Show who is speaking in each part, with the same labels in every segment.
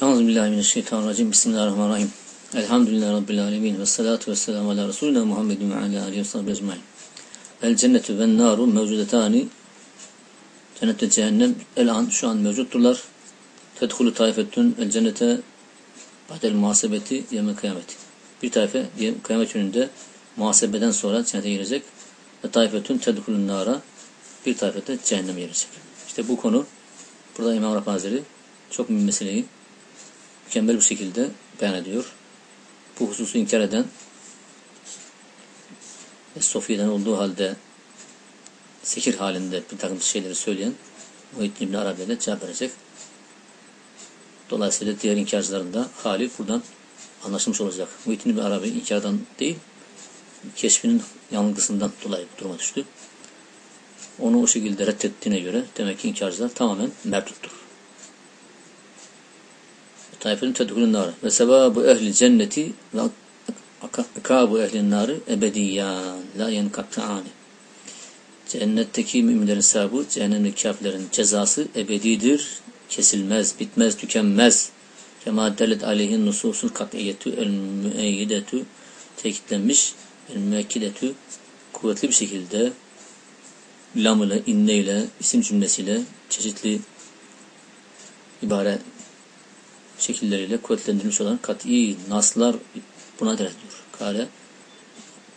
Speaker 1: Euzubillahimineşşeytanirracim. Bismillahirrahmanirrahim. Elhamdülillahi Rabbil alemin. Ve salatu ve selamu ala Resulina Muhammedin ve ala aleyhi ve sahibi ecmain. El cennetu ve naru mevcudetani. Cennet ve cehennem el an şu an mevcutturlar. Tedhulu taifetün el cennete ba'del muhasebeti yevme kıyameti. Bir taife kıyamet gününde muhasebeden sonra cennete girecek. Ve taifetün tedhulun nara. Bir taife de cehenneme girecek. İşte bu konu burada İmam Rabbani çok mühim meseleyi mükemmel bir şekilde beyan ediyor. Bu hususu inkar eden Sofya'dan olduğu halde sekir halinde bir takım şeyleri söyleyen Muhittin İbni Arabi'ye de cevap verecek. Dolayısıyla diğer inkarcıların da hali buradan anlaşılmış olacak. Muhittin İbni Arabi inkardan değil, keşfinin yanılgısından dolayı duruma düştü. Onu o şekilde reddettiğine göre demek ki inkarcılar tamamen merduttur. Taifetun tedhulun nar. Ve sevabu ehli cenneti ve akabu ehli narı ebediyyan la yenkat'ani. Cennetteki müminlerin sahibi, cehennemdeki kafirlerin cezası ebedidir, kesilmez, bitmez, tükenmez. Kema dellet aleyhin nususul kat'iyyetü el müeyyidetü tekitlenmiş, el müekkidetü kuvvetli bir şekilde lam ile, inne ile, isim cümlesiyle çeşitli ibare şekilleriyle kuvvetlendirilmiş olan kat'i naslar buna delalet ediyor. Kale.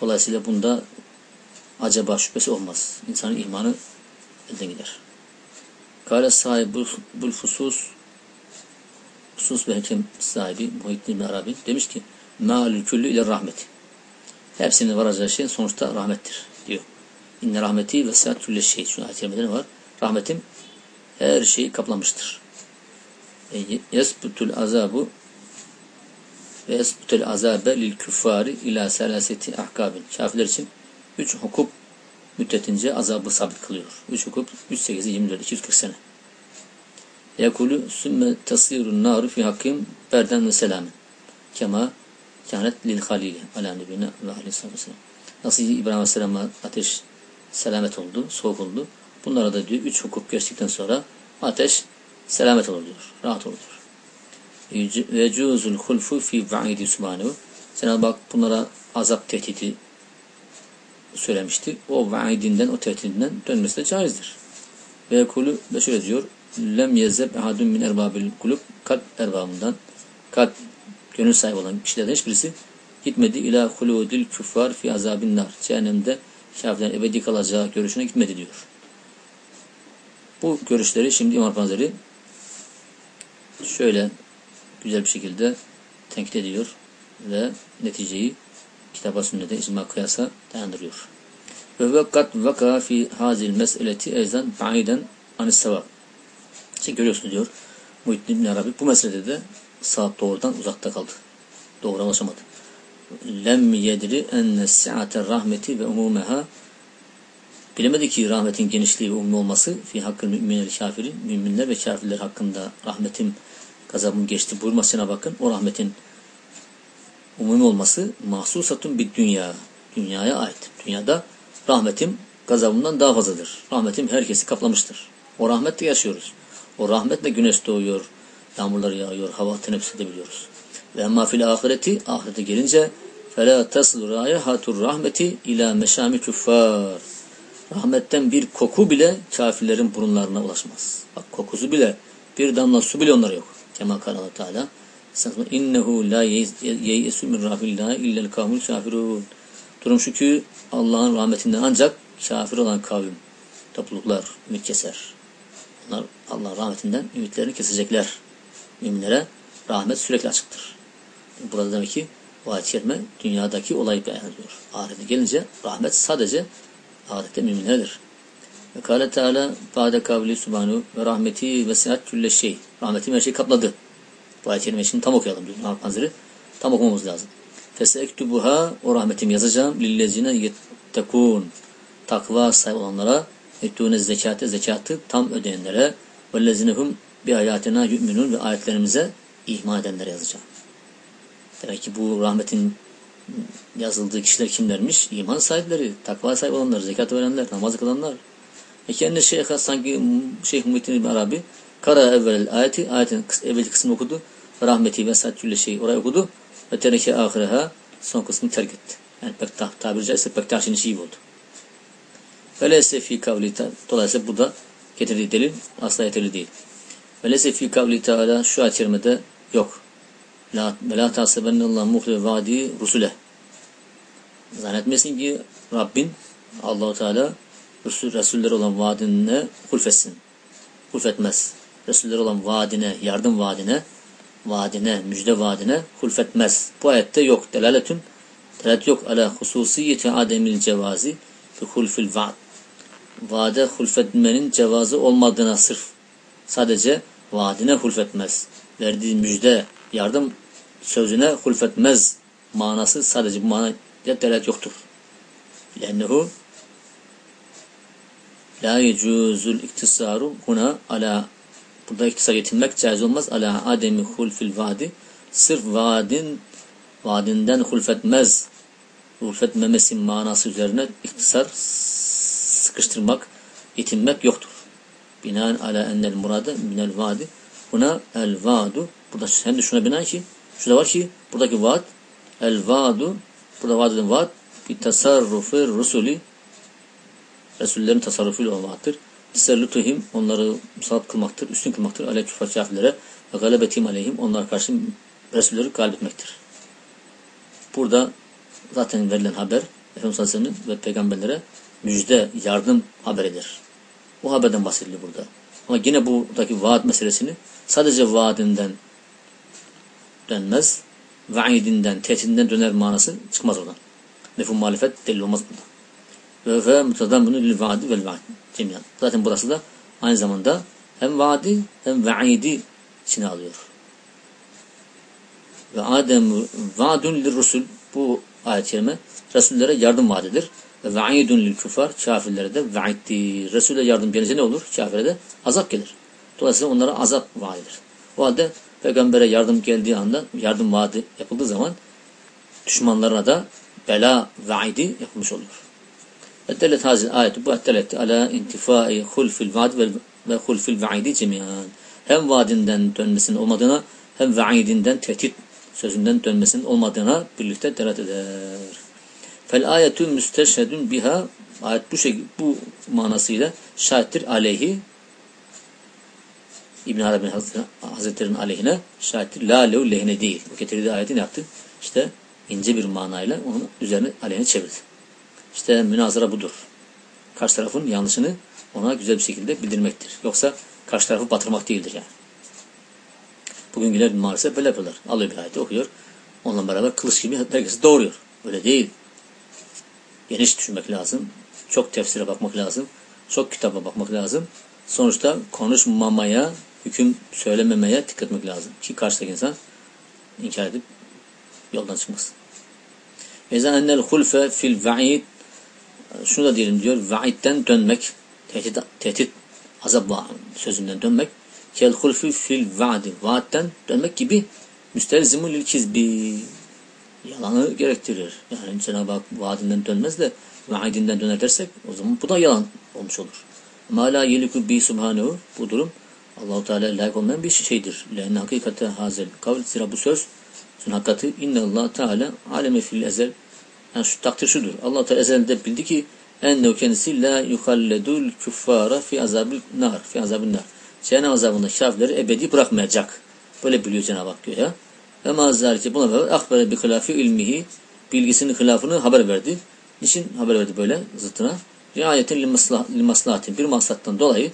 Speaker 1: Dolayısıyla bunda acaba şüphesi olmaz. İnsanın imanı elden gider. Kale sahibi bul fusus husus ve hekem sahibi Muhittin İbn Arabi demiş ki mealül küllü ile rahmet. Hepsinin varacağı şey sonuçta rahmettir diyor. İnne rahmeti ve saat külle şey. Şu ayet var. Rahmetim her şeyi kaplamıştır yesbutul azabu ve yesbutul azabe lil küffari ila selaseti ahkabin. Kafirler için üç hukuk müddetince azabı sabit kılıyor. Üç hukuk 3 8'i 24 240 sene. Yakulu sümme tasirun naru fi hakim berden ve selamen. Kema kânet lil halili ala nebine ve aleyhisselam. Nasıl İbrahim Aleyhisselam'a ateş selamet oldu, soğuk oldu. Bunlara da diyor üç hukuk geçtikten sonra ateş selamet olur diyor. Rahat olur diyor. Ve hulfu fi va'idi subhanehu. Cenab-ı Hak bunlara azap tehdidi söylemişti. O vaidinden, o tehdidinden dönmesi de caizdir. Ve kulu ve şöyle diyor. Lem yezeb ehadun min erbabil kulub kalp erbabından kalp gönül sahibi olan kişilerden hiçbirisi gitmedi ila huludil küffar fi azabin nar. Cehennemde kafirlerin ebedi kalacağı görüşüne gitmedi diyor. Bu görüşleri şimdi İmam Hazretleri şöyle güzel bir şekilde tenkit ediyor ve neticeyi kitaba sünnete icma kıyasa dayandırıyor. Ve vakat vaka fi hazil meseleti ezan ba'iden anis sevap. İşte görüyorsunuz diyor Muhittin bin Arabi bu meselede de saat doğrudan uzakta kaldı. Doğru ulaşamadı. Lem yedri enne si'ate rahmeti ve umumeha bilemedi ki rahmetin genişliği ve umumi olması fi hakkı müminler kafiri müminler ve kafirler hakkında rahmetim gazabım geçti buyurmasına bakın. O rahmetin umumi olması mahsusatun bir dünya. Dünyaya ait. Dünyada rahmetim gazabımdan daha fazladır. Rahmetim herkesi kaplamıştır. O rahmetle yaşıyoruz. O rahmetle güneş doğuyor, yağmurlar yağıyor, hava teneffüs edebiliyoruz. Ve emma fil ahireti, ahirete gelince فَلَا تَصْلُ رَائِحَةُ rahmeti ila meşami küffar. Rahmetten bir koku bile kafirlerin burunlarına ulaşmaz. Bak kokusu bile, bir damla su bile onlara yok. Kema kâle Teala innehu la yeyesu min rahmillahi illel kavmul kafirun. Durum şu ki Allah'ın rahmetinden ancak kafir olan kavim topluluklar ümit keser. Onlar Allah'ın rahmetinden ümitlerini kesecekler. Müminlere rahmet sürekli açıktır. Burada demek ki bu ayet dünyadaki olayı beyan ediyor. Ahirete gelince rahmet sadece ahirette müminlerdir. Ve kâle Teala ba'de kavli subhanu ve rahmeti ve sihat külle şey. Rahmetim her şeyi kapladı. Bu ayet-i kerimesini tam okuyalım Muhammed Hazretleri. Tam okumamız lazım. Fesektubuha o rahmetimi yazacağım. Lillezine yettekûn. Takva sahibi olanlara ettûne zekate zekatı tam ödeyenlere vellezinehum bir ayatına yu'minun ve ayetlerimize iman edenlere yazacağım. Demek ki bu rahmetin yazıldığı kişiler kimlermiş? İman sahipleri, takva sahibi olanlar, zekat verenler, namaz kılanlar. E kendi şeyh sanki Şeyh Muhittin İbn Arabi kara evvel ayeti, ayetin evvelki kısmını okudu. rahmeti ve sattülle şey oraya okudu. Ve tereke ahireha son kısmını terk etti. Yani pek ta, tabiri caizse pek tahşin işi oldu. Velese fi kavli dolayısıyla bu da getirdiği delil asla yeterli değil. Velese fi kavli teala şu ayet yok. La, ve la tasebennallahu muhli vadi rusule. Zannetmesin ki Rabbin Allahu Teala Resul, Resuller olan vaadine hulfetsin. Hulfetmez. Resuller olan vaadine, yardım vaadine, vaadine, müjde vaadine hulfetmez. Bu ayette yok. Delaletün delalet yok ala hususiyeti ademil cevazi fi hulfil vaad. Vaade hulfetmenin cevazı olmadığına sırf sadece vaadine hulfetmez. Verdiği müjde, yardım sözüne hulfetmez manası sadece bu manaya delalet yoktur. Lennehu La yecuzul iktisaru huna ala burada iktisar yetinmek caiz olmaz. Ala ademi hulfil vadi sırf vaadin vaadinden hulfetmez hulfetmemesi manası üzerine iktisar sıkıştırmak, yetinmek yoktur. Binaen ala ennel murade minel vadi buna el vaadu burada hem de şuna binaen ki şurada var ki buradaki vaad el vaadu burada vaad eden vaad bir tasarrufi rusuli Resullerin tasarrufuyla olmaktır. Tesellutuhim onları musallat kılmaktır, üstün kılmaktır. Ale küfar kafirlere ve galebetim aleyhim onlar karşı Resulleri galip etmektir. Burada zaten verilen haber Efendimiz Aleyhisselam'ın ve peygamberlere müjde, yardım haberidir. O haberden bahsediliyor burada. Ama yine buradaki vaat meselesini sadece vaadinden dönmez, vaidinden, tehdidinden döner manası çıkmaz oradan. Mefhum muhalefet delil olmaz burada ve mutadambunu lil vaadi vel vaad cemiyan. Zaten burası da aynı zamanda hem vaadi hem vaidi içine alıyor. Ve Adem vaadun lil rusul bu ayet-i kerime Resullere yardım vaadidir. Ve vaidun lil kufar kafirlere de vaiddir. Resul'e yardım gelince ne olur? Kafire de azap gelir. Dolayısıyla onlara azap vaadidir. O halde peygambere yardım geldiği anda yardım vaadi yapıldığı zaman düşmanlarına da bela vaidi yapılmış oluyor. Hazil ayeti bu eddeletti ala intifai hulfil vaad ve hulfil vaidi cemiyan. Hem vaadinden dönmesinin olmadığına hem vaidinden tehdit sözünden dönmesinin olmadığına birlikte delalet eder. Fel ayetü müsteşhedün biha ayet bu şey bu manasıyla şahittir aleyhi İbn Arabi Hazretleri'nin aleyhine şahittir. La lev lehine değil. Bu getirdiği ayeti ne yaptı? İşte ince bir manayla onun üzerine aleyhine çevirdi. İşte münazara budur. Karşı tarafın yanlışını ona güzel bir şekilde bildirmektir. Yoksa karşı tarafı batırmak değildir yani. Bugünküler maalesef böyle yapıyorlar. Alıyor bir ayeti okuyor. Onunla beraber kılıç gibi herkesi doğuruyor. Öyle değil. Geniş düşünmek lazım. Çok tefsire bakmak lazım. Çok kitaba bakmak lazım. Sonuçta konuşmamaya, hüküm söylememeye dikkat etmek lazım. Ki karşıdaki insan inkar edip yoldan çıkmasın. Eza ennel hulfe fil va'id şunu da diyelim diyor. Vaidden dönmek, tehdit, tehdit azap sözünden dönmek. Kel hulfü fil vaadi. Vaatten dönmek gibi müstelzimu lil kizbi. Yalanı gerektirir. Yani Cenab-ı vaadinden dönmez de vaidinden döner dersek o zaman bu da yalan olmuş olur. Ma la yeliku bi subhanehu bu durum Allahu Teala layık olmayan bir şeydir. Lenne hakikate hazel kavl zira bu söz hakikati inne Allah Teala aleme fil ezel yani şu takdir şudur. Allah Teala ezelde bildi ki ennehu kendisi la yuhalledul kuffara fi azabil nar. Fi azabil nar. Cehennem azabında kafirleri ebedi bırakmayacak. Böyle biliyor Cenab-ı Hak diyor ya. Ve mazalike buna beraber akbere bi hilafi ilmihi bilgisinin hilafını haber verdi. Niçin haber verdi böyle zıttına? Riayetin li maslahatin bir maslahattan dolayı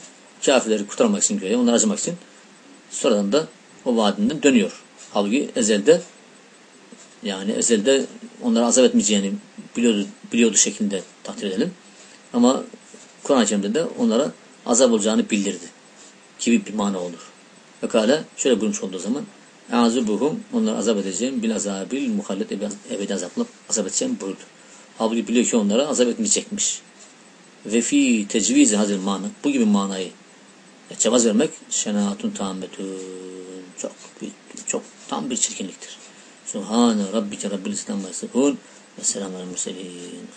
Speaker 1: kafirleri kurtarmak için göğe, onları acımak için sonradan da o vaadinden dönüyor. Halbuki ezelde yani ezelde onları azap etmeyeceğini biliyordu, biliyordu şeklinde takdir edelim. Ama Kur'an-ı Kerim'de de onlara azap olacağını bildirdi. Gibi bir mana olur. Ve kâle şöyle buyurmuş olduğu zaman Azubuhum onları azap edeceğim bil azabil muhallet ebedi azapla azap edeceğim buyurdu. Halbuki biliyor ki onlara azap etmeyecekmiş. Ve fi tecvizi hazır mana bu gibi manayı cevaz vermek şenaatun tahammetün çok çok tam bir çirkinliktir. Subhane Rabbike Rabbil İslam ve Yasifun ve selamun aleyhi murselin.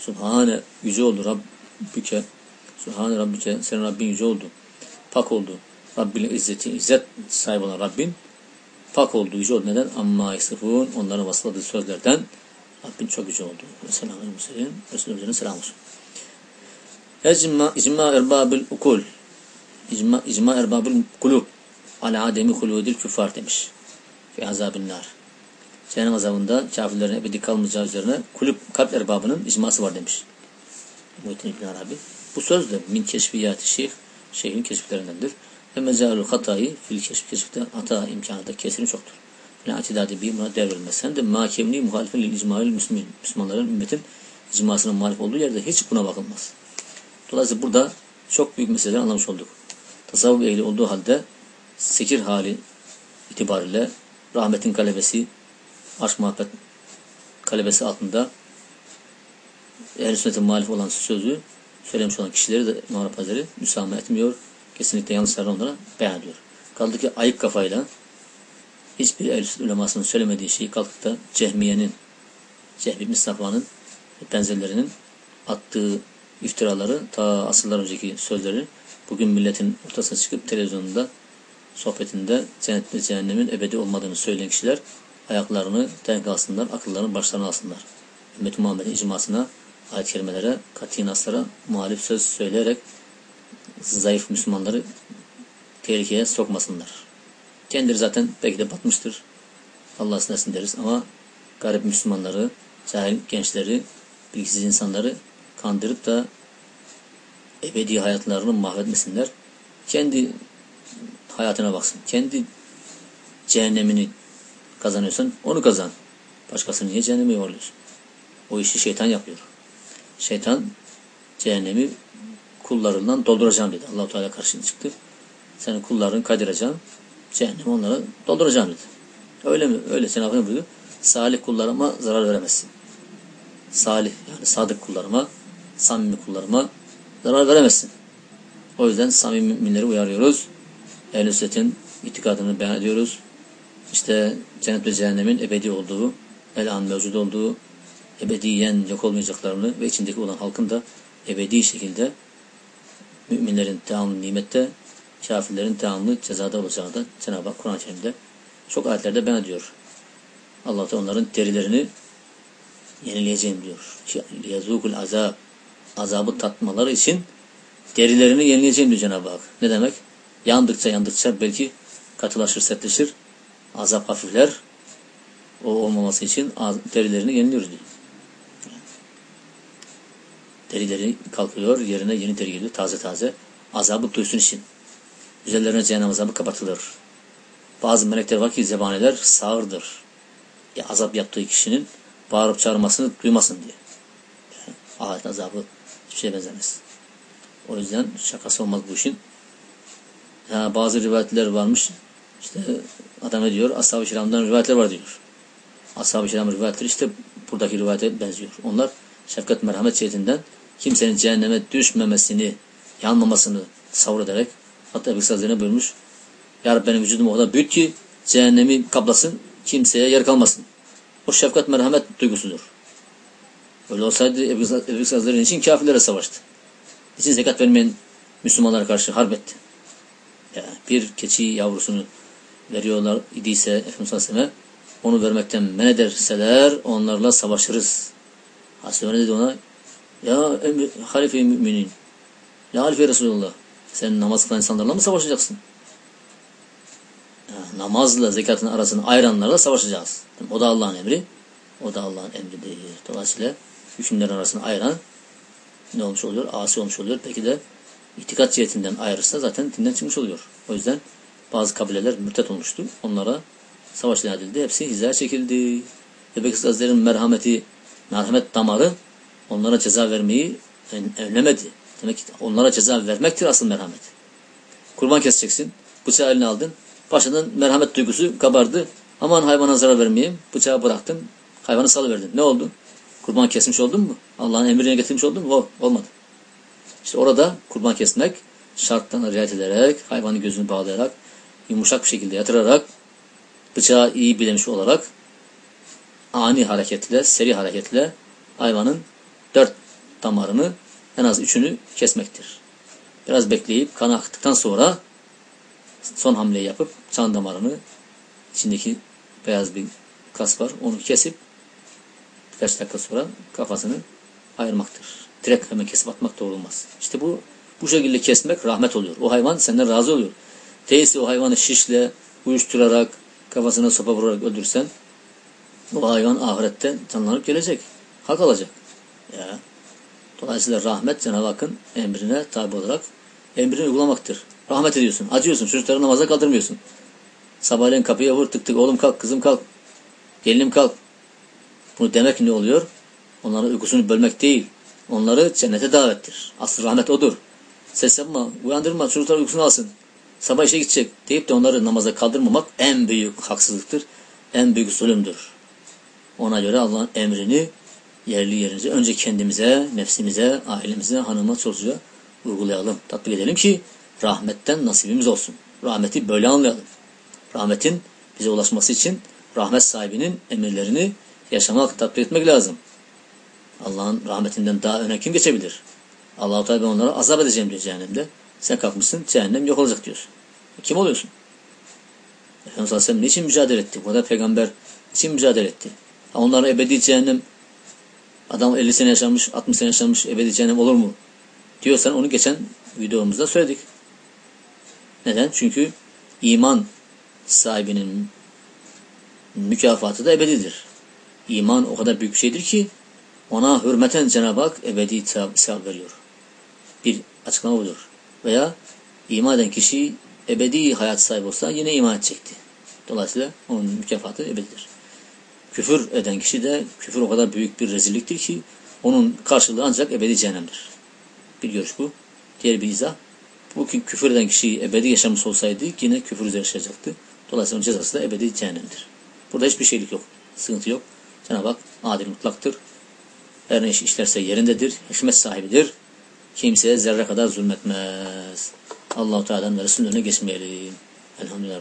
Speaker 1: Subhane yüce oldu Rabbike. Subhane Rabbike senin Rabbin yüce oldu. Pak oldu. Rabbil izzeti, izzet sahibi olan Rabbin pak olduğu yüce oldu. Neden? Amma yasifun onların vasıfladığı sözlerden Rabbin çok yüce oldu. Selamun Aleyküm. Resulümüzün selam olsun. Ecma, icma erbabil ukul. İcma, icma erbabil kulub. Ala ademi huludil küffar demiş. Fi azabin nar. Cehennem azabında kafirlerin ebedi kalmayacağı üzerine kulüp kalp erbabının icması var demiş. Muhittin İbn Arabi. Bu söz de min keşfiyatı şeyh, şeyhin keşiflerindendir. Ve mezalül hatayı fil keşf keşifte hata imkanı da kesin çoktur. Ne atidadi bir buna devrilmez. Hem de makemli muhalifin lil icmail müslümin. Müslümanların ümmetin icmasının muhalif olduğu yerde hiç buna bakılmaz. Dolayısıyla burada çok büyük meseleler anlamış olduk. Tasavvuf ehli olduğu halde sekir hali itibariyle rahmetin kalebesi, aşk muhabbet kalebesi altında ehl sünnetin muhalif olan sözü söylemiş olan kişileri de İmam Hazretleri müsamaha etmiyor. Kesinlikle yanlışlarını onlara beyan ediyor. Kaldı ki ayık kafayla hiçbir ehl ulemasının söylemediği şeyi kalkıp da Cehmiye'nin, Cehmi İbn Safvan'ın benzerlerinin attığı iftiraları, ta asırlar önceki sözleri bugün milletin ortasına çıkıp televizyonunda sohbetinde cennet ve cehennemin ebedi olmadığını söyleyen kişiler ayaklarını denk alsınlar, akıllarını başlarına alsınlar. Ümmet-i Muhammed'in icmasına, ayet-i kerimelere, kati muhalif söz söyleyerek zayıf Müslümanları tehlikeye sokmasınlar. Kendileri zaten belki de batmıştır. Allah ısınsın deriz ama garip Müslümanları, cahil gençleri, bilgisiz insanları kandırıp da ebedi hayatlarını mahvetmesinler. Kendi hayatına baksın. Kendi cehennemini kazanıyorsan onu kazan. Başkasını niye cehenneme yorluyorsun? O işi şeytan yapıyor. Şeytan cehennemi kullarından dolduracağım dedi. Allah-u Teala karşına çıktı. Senin kullarını kaydıracağım. Cehennemi onlara dolduracağım dedi. Öyle mi? Öyle Cenab-ı Hak buyuruyor. Salih kullarıma zarar veremezsin. Salih yani sadık kullarıma, samimi kullarıma zarar veremezsin. O yüzden samimi müminleri uyarıyoruz. Ehl-i itikadını beyan ediyoruz. İşte cennet ve cehennemin ebedi olduğu, el an mevcut olduğu, ebediyen yok olmayacaklarını ve içindeki olan halkın da ebedi şekilde müminlerin devamlı nimette, kafirlerin devamlı cezada olacağı da Cenab-ı Hak Kur'an-ı Kerim'de çok ayetlerde beyan ediyor. Allah da onların derilerini yenileyeceğim diyor. Yazukul azab azabı tatmaları için derilerini yenileyeceğim diyor Cenab-ı Hak. Ne demek? Yandıkça yandıkça belki katılaşır, sertleşir. Azap hafifler. O olmaması için derilerini yeniliyoruz diyor. Derileri kalkıyor, yerine yeni deri geliyor, taze taze. Azabı duysun için. Üzerlerine cehennem azabı kapatılır. Bazı melekler var ki zebaneler sağırdır. Ya azap yaptığı kişinin bağırıp çağırmasını duymasın diye. Yani, ahiret azabı hiçbir şeye benzemez. O yüzden şakası olmaz bu işin. Ya bazı rivayetler varmış. İşte adam ne diyor? Ashab-ı kiramdan rivayetler var diyor. Ashab-ı kiram rivayetleri işte buradaki rivayete benziyor. Onlar şefkat merhamet cihetinden kimsenin cehenneme düşmemesini, yanmamasını savur ederek hatta Ebu Sazlerine buyurmuş. Ya Rabbi benim vücudum o kadar büyük ki cehennemi kaplasın, kimseye yer kalmasın. O şefkat merhamet duygusudur. Öyle olsaydı Ebu Sazler'in için kafirlere savaştı. İçin zekat vermeyen Müslümanlara karşı harp etti. Yani bir keçi yavrusunu veriyorlar idiyse Efendimiz Aleyhisselam'a onu vermekten men ederseler onlarla savaşırız. Hasbine dedi ona ya emri, halife müminin ya halife Resulullah sen namaz kılan insanlarla mı savaşacaksın? Ya, namazla zekatın arasını ayıranlarla savaşacağız. O da Allah'ın emri. O da Allah'ın emridir. Dolayısıyla hükümlerin arasını ayıran ne olmuş oluyor? Asi olmuş oluyor. Peki de itikat cihetinden ayırırsa zaten dinden çıkmış oluyor. O yüzden bazı kabileler mürtet olmuştu. Onlara savaş ilan edildi. Hepsi hizaya çekildi. Bebek Hazretleri'nin merhameti, merhamet damarı onlara ceza vermeyi önlemedi. Demek ki onlara ceza vermektir asıl merhamet. Kurban keseceksin. Bıçağı eline aldın. Başladın merhamet duygusu kabardı. Aman hayvana zarar vermeyeyim. Bıçağı bıraktın. Hayvanı salıverdin. Ne oldu? Kurban kesmiş oldun mu? Allah'ın emrine getirmiş oldun mu? Olmadı. İşte orada kurban kesmek şarttan riayet ederek, hayvanı gözünü bağlayarak, yumuşak bir şekilde yatırarak, bıçağı iyi bilemiş olarak ani hareketle, seri hareketle hayvanın dört damarını en az üçünü kesmektir. Biraz bekleyip kan aktıktan sonra son hamleyi yapıp can damarını içindeki beyaz bir kas var. Onu kesip birkaç dakika sonra kafasını ayırmaktır. Direkt hemen kesip atmak doğru olmaz. İşte bu bu şekilde kesmek rahmet oluyor. O hayvan senden razı oluyor. Değilse o hayvanı şişle, uyuşturarak, kafasına sopa vurarak öldürsen o hayvan ahirette canlanıp gelecek. Hak alacak. Ya. Dolayısıyla rahmet Cenab-ı Hakk'ın emrine tabi olarak emrini uygulamaktır. Rahmet ediyorsun, acıyorsun, çocukları namaza kaldırmıyorsun. Sabahleyin kapıya vur tık tık, oğlum kalk, kızım kalk, gelinim kalk. Bunu demek ne oluyor? Onların uykusunu bölmek değil, onları cennete davettir. Asıl rahmet odur. Ses yapma, uyandırma, çocuklar uykusunu alsın. Sabah işe gidecek deyip de onları namaza kaldırmamak en büyük haksızlıktır, en büyük zulümdür. Ona göre Allah'ın emrini yerli yerince önce kendimize, nefsimize, ailemize, hanıma, çocuğa uygulayalım, tatbik edelim ki rahmetten nasibimiz olsun. Rahmeti böyle anlayalım. Rahmetin bize ulaşması için rahmet sahibinin emirlerini yaşamak, tatbik etmek lazım. Allah'ın rahmetinden daha öne kim geçebilir? Allah-u Teala ben onlara azap edeceğim diyor cehennemde. Sen kalkmışsın cehennem yok olacak diyorsun. Kim oluyorsun? Efendimiz Aleyhisselam niçin mücadele etti? Bu kadar peygamber için mücadele etti? Onlara ebedi cehennem adam 50 sene yaşamış, 60 sene yaşamış ebedi cehennem olur mu? Diyorsan onu geçen videomuzda söyledik. Neden? Çünkü iman sahibinin mükafatı da ebedidir. İman o kadar büyük bir şeydir ki ona hürmeten Cenab-ı Hak ebedi sevap veriyor. Bir açıklama budur. Veya iman eden kişi ebedi hayat sahibi olsa yine iman edecekti. Dolayısıyla onun mükafatı ebedidir. Küfür eden kişi de küfür o kadar büyük bir rezilliktir ki onun karşılığı ancak ebedi cehennemdir. Bir görüş bu. Diğer bir izah. Bu küfür eden kişi ebedi yaşamış olsaydı yine küfür üzere yaşayacaktı. Dolayısıyla onun cezası da ebedi cehennemdir. Burada hiçbir şeylik yok. Sıkıntı yok. Cenab-ı Hak adil mutlaktır. Her ne iş işlerse yerindedir. Hikmet sahibidir. Kimseye zerre kadar zulmetmez. Allah-u Teala'dan ve Resulüne geçmeyelim. Elhamdülillah.